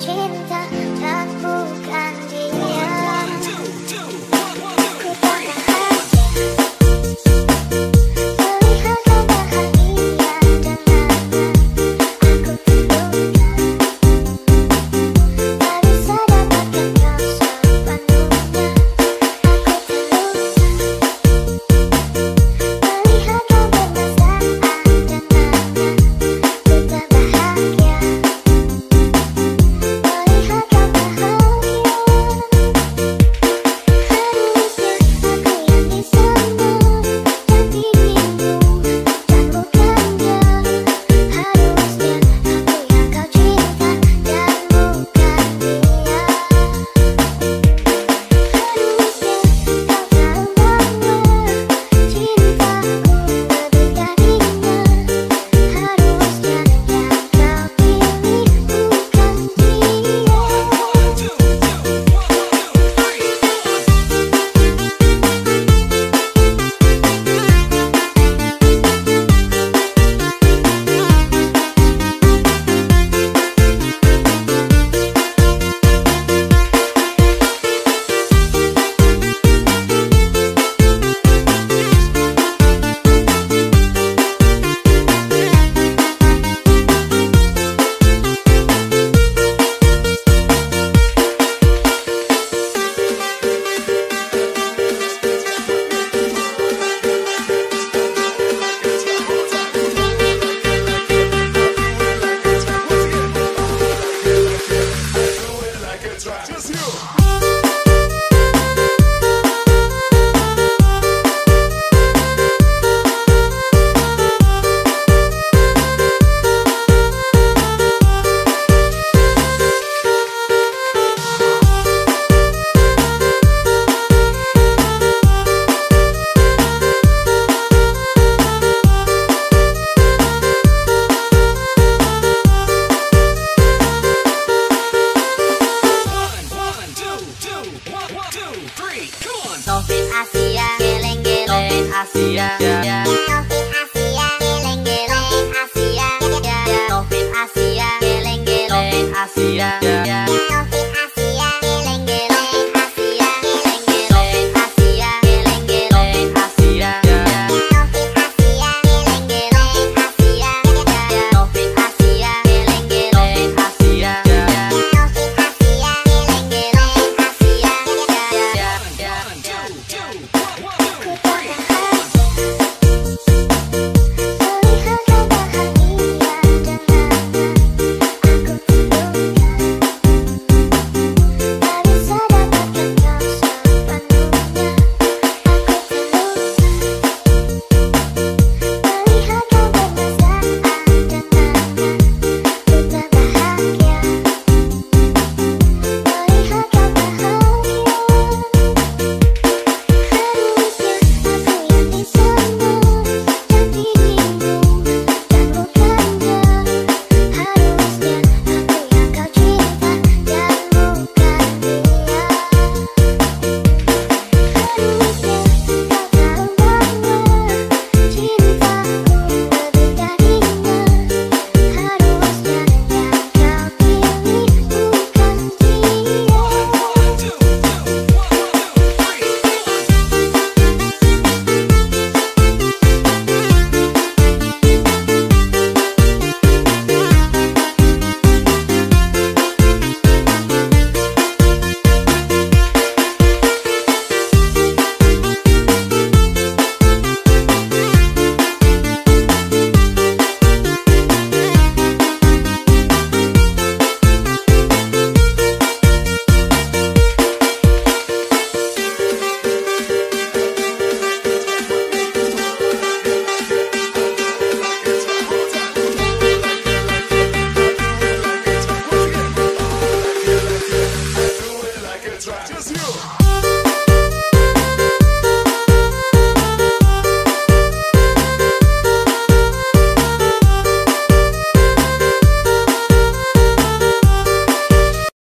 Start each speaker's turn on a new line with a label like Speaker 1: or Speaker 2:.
Speaker 1: چھ